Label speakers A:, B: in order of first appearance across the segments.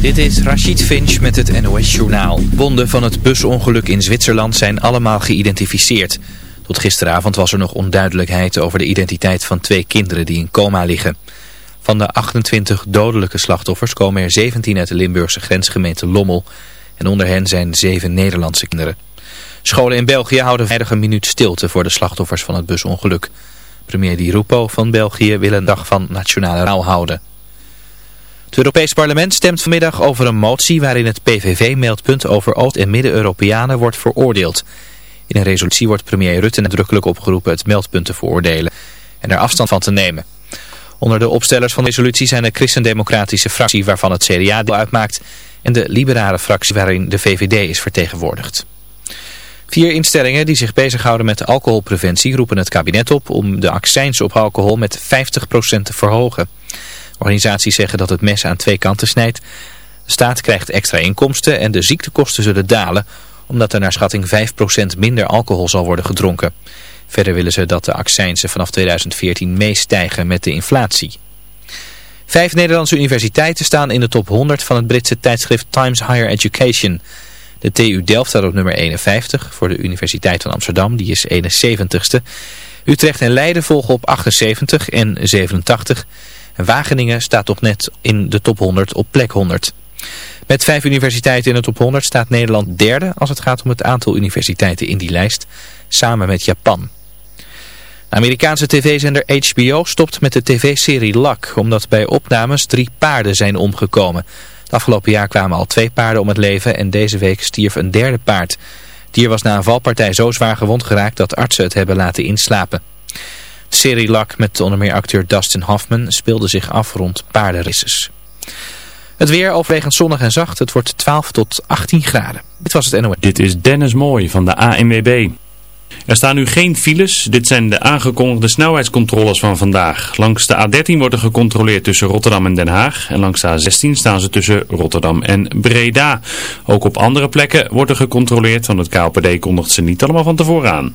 A: Dit is Rachid Finch met het NOS-journaal. Wonden van het busongeluk in Zwitserland zijn allemaal geïdentificeerd. Tot gisteravond was er nog onduidelijkheid over de identiteit van twee kinderen die in coma liggen. Van de 28 dodelijke slachtoffers komen er 17 uit de Limburgse grensgemeente Lommel. En onder hen zijn zeven Nederlandse kinderen. Scholen in België houden vrijdag een minuut stilte voor de slachtoffers van het busongeluk. Premier Di Rupo van België wil een dag van nationale rouw houden. Het Europees Parlement stemt vanmiddag over een motie waarin het PVV-meldpunt over Oost- en Midden-Europeanen wordt veroordeeld. In een resolutie wordt premier Rutte nadrukkelijk opgeroepen het meldpunt te veroordelen en er afstand van te nemen. Onder de opstellers van de resolutie zijn de christendemocratische fractie waarvan het CDA deel uitmaakt en de liberale fractie waarin de VVD is vertegenwoordigd. Vier instellingen die zich bezighouden met alcoholpreventie roepen het kabinet op om de accijns op alcohol met 50% te verhogen. Organisaties zeggen dat het mes aan twee kanten snijdt. De staat krijgt extra inkomsten en de ziektekosten zullen dalen omdat er naar schatting 5% minder alcohol zal worden gedronken. Verder willen ze dat de accijnsen vanaf 2014 meestijgen met de inflatie. Vijf Nederlandse universiteiten staan in de top 100 van het Britse tijdschrift Times Higher Education. De TU Delft staat op nummer 51 voor de Universiteit van Amsterdam, die is 71ste. Utrecht en Leiden volgen op 78 en 87. En Wageningen staat op net in de top 100 op plek 100. Met vijf universiteiten in de top 100 staat Nederland derde als het gaat om het aantal universiteiten in die lijst, samen met Japan. Amerikaanse tv-zender HBO stopt met de tv-serie Luck, omdat bij opnames drie paarden zijn omgekomen. Het afgelopen jaar kwamen al twee paarden om het leven en deze week stierf een derde paard. Het dier was na een valpartij zo zwaar gewond geraakt dat artsen het hebben laten inslapen. Serie Luck met onder meer acteur Dustin Hoffman speelde zich af rond paardenrisses. Het weer overwegend zonnig en zacht. Het wordt 12 tot 18 graden. Dit was het NOS.
B: Dit is Dennis Mooi van de ANWB. Er staan nu geen files. Dit zijn de aangekondigde snelheidscontroles van vandaag. Langs de A13 wordt er gecontroleerd tussen Rotterdam en Den Haag. En langs de A16 staan ze tussen Rotterdam en Breda. Ook op andere plekken wordt er gecontroleerd, want het KLPD kondigt ze niet allemaal van tevoren aan.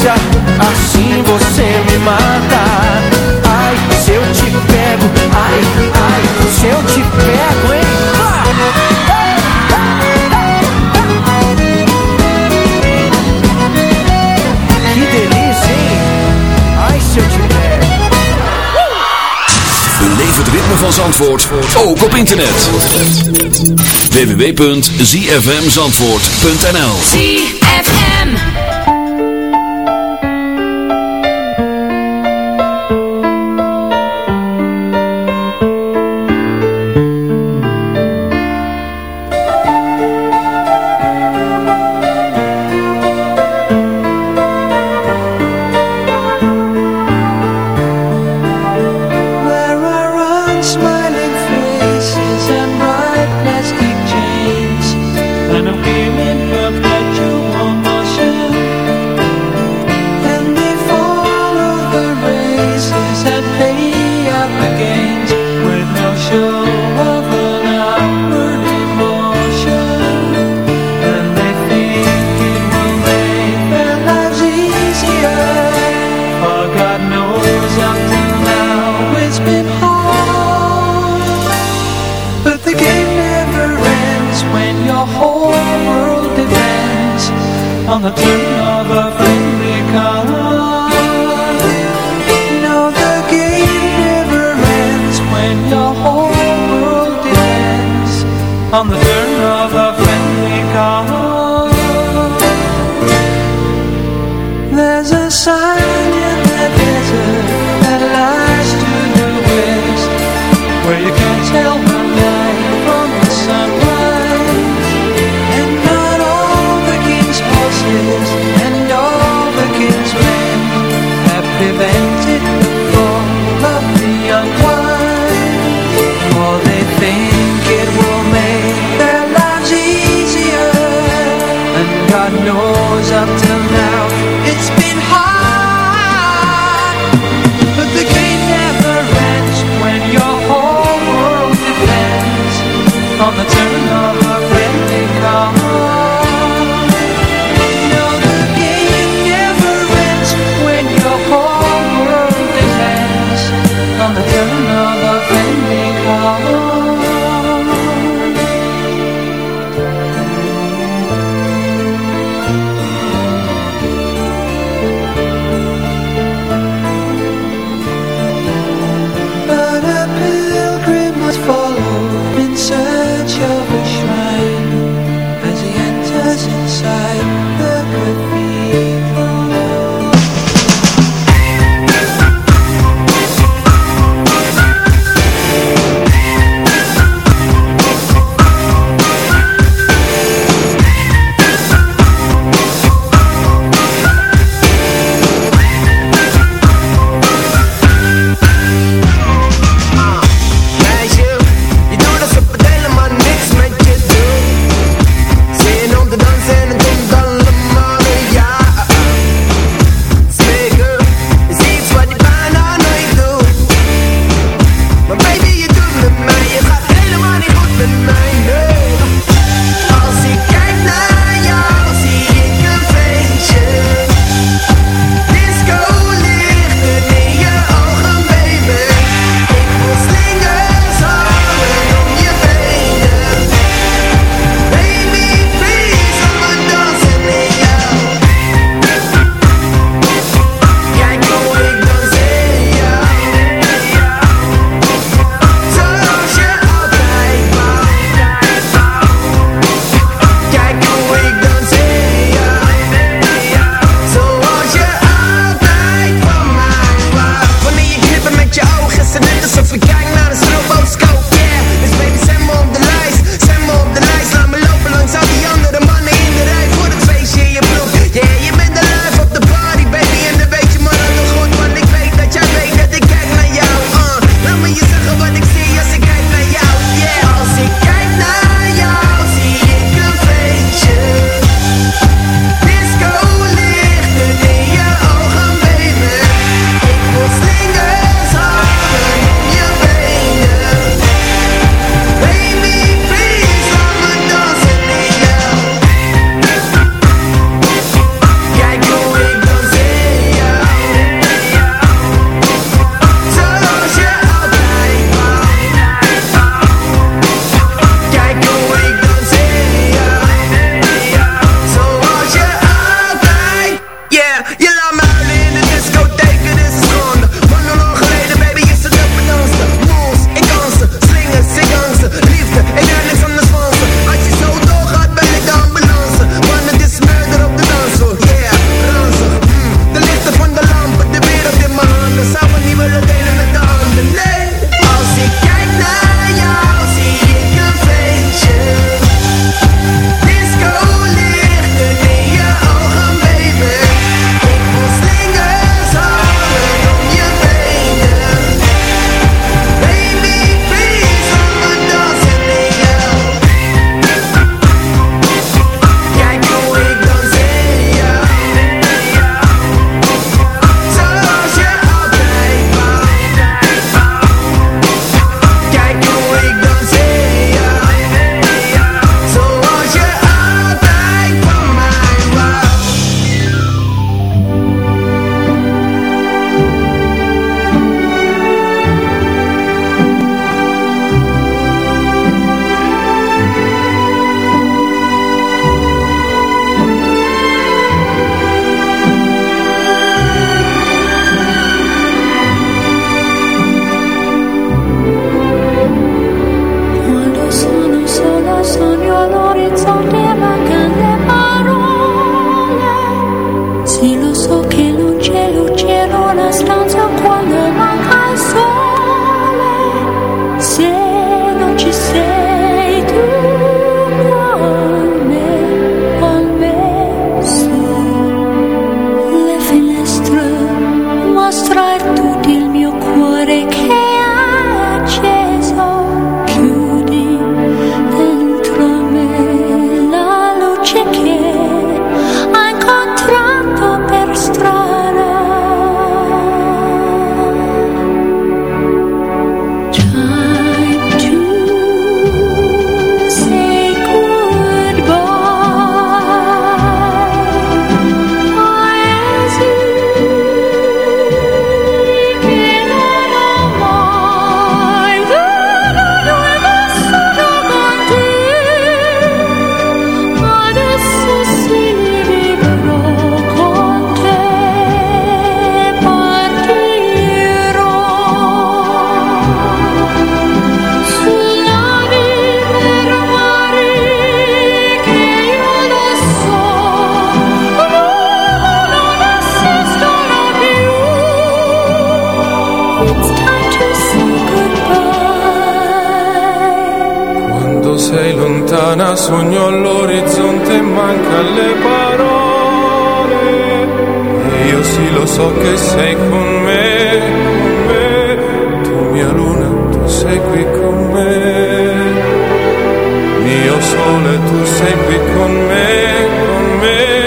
C: delícia, assim você me mata. Ai, se eu te pego, ai, ai, se eu te pego, hein? Que delícia, hein? Ai, se eu te pego.
D: Beleef het ritme van Zandvoort, ook op internet. www.zfmzandvoort.nl
E: Con me, mio sole tu sempre con me, con me.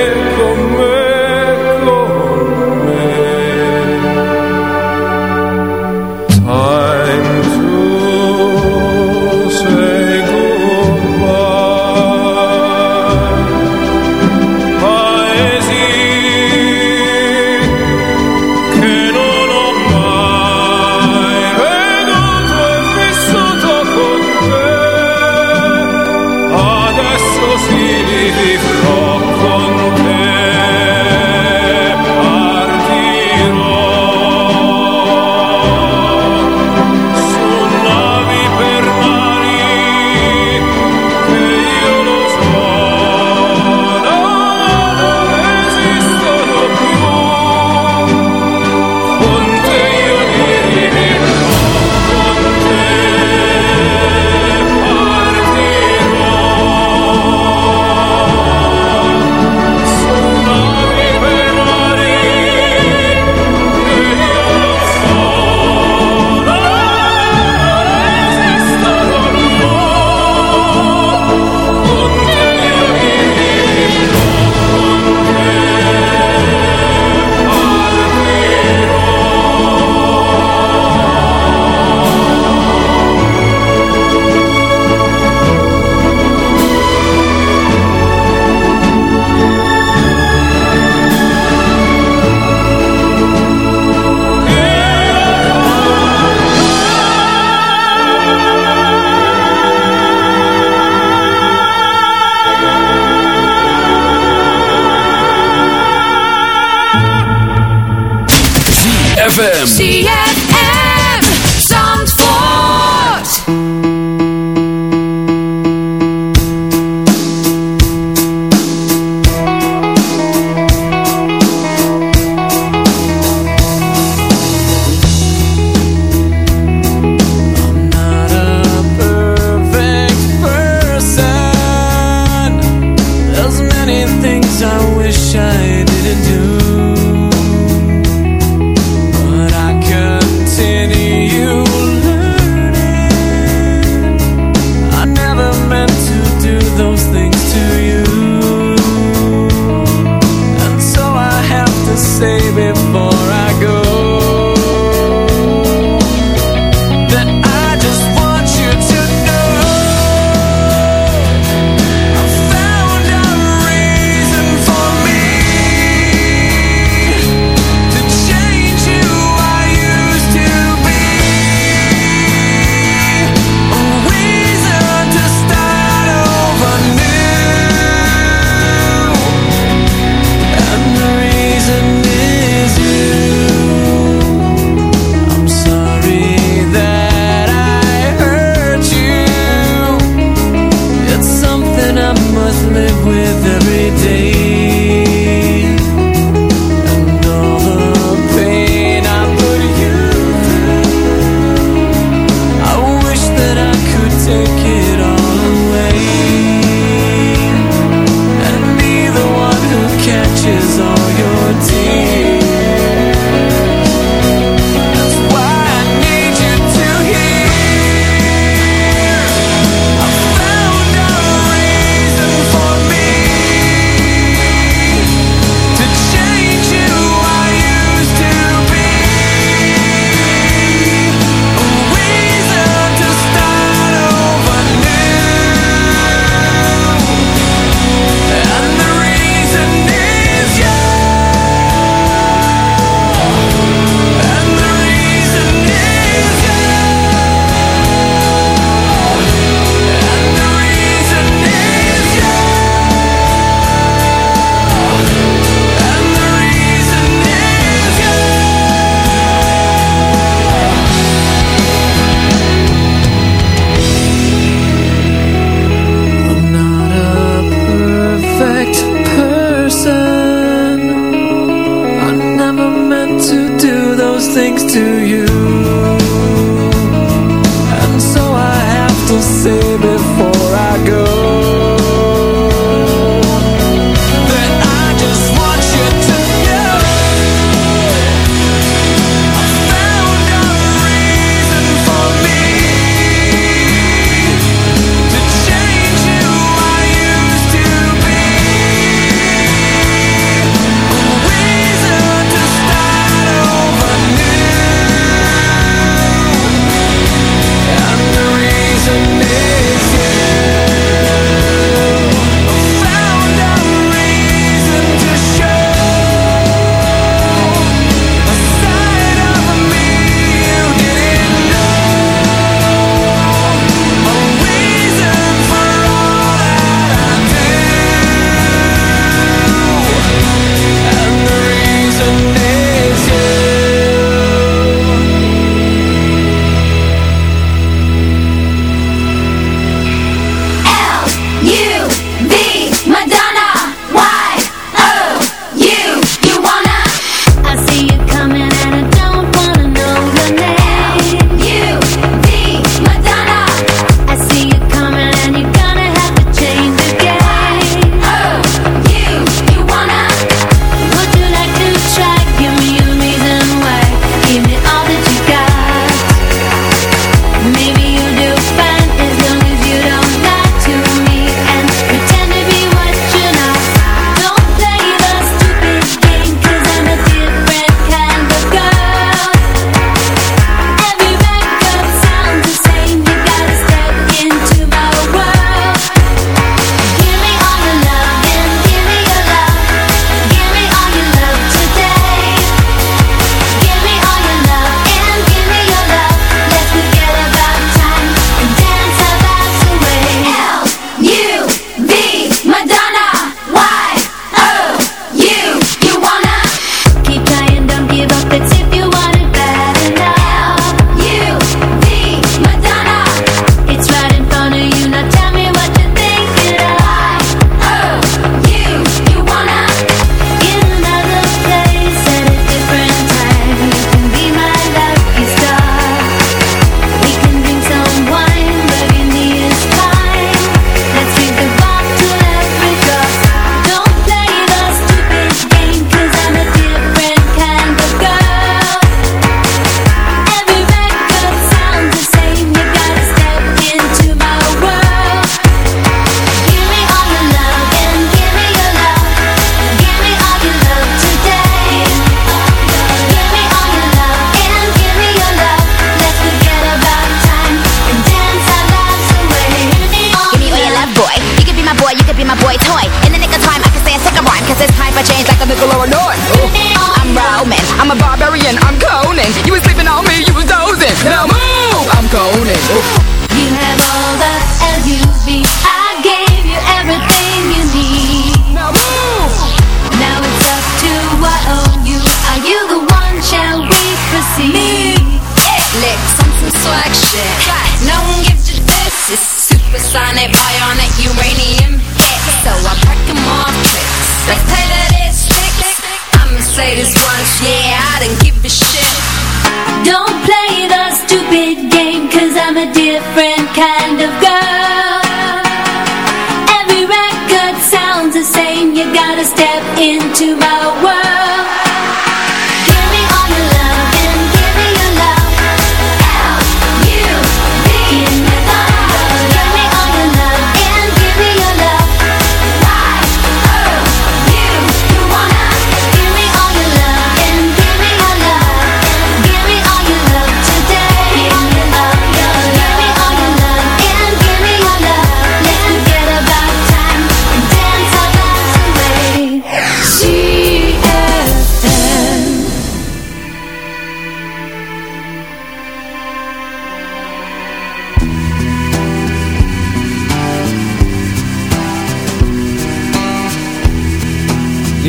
D: ZFM.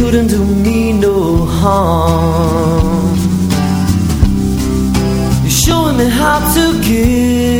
C: couldn't do me no harm. You're showing me how to give.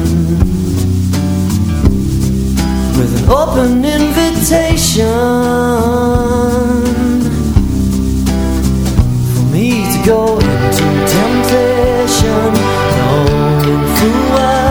C: with an open invitation for me to go into temptation, knowing full well.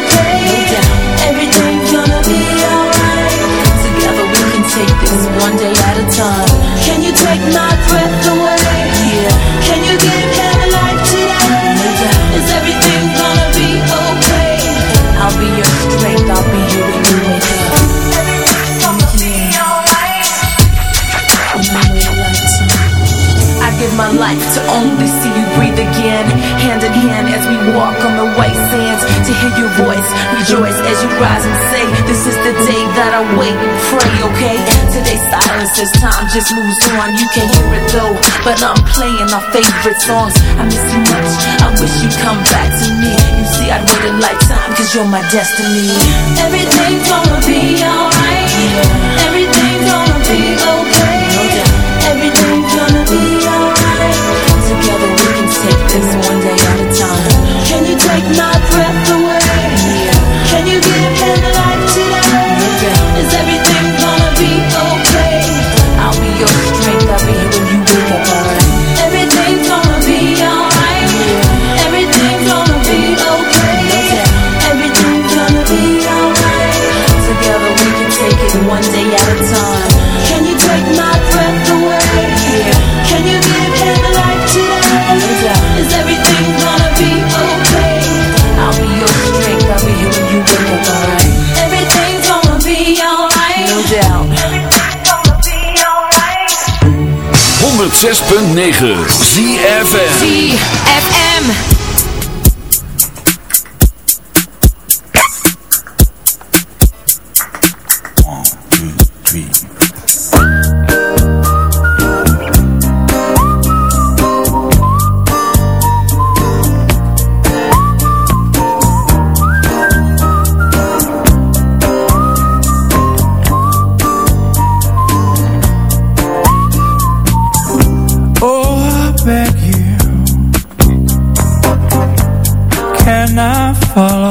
F: One day as time just moves on. You can't hear it though, but I'm playing our favorite songs. I miss you much. I wish you'd come back to me. You see, I'd wait a lifetime, cause you're my destiny. Everything's gonna be alright. Everything's gonna be okay. Everything's gonna be alright. Together we can take this one day at a time. Can you take my breath
G: 106.9 ZFM
H: ZFM.
I: Follow?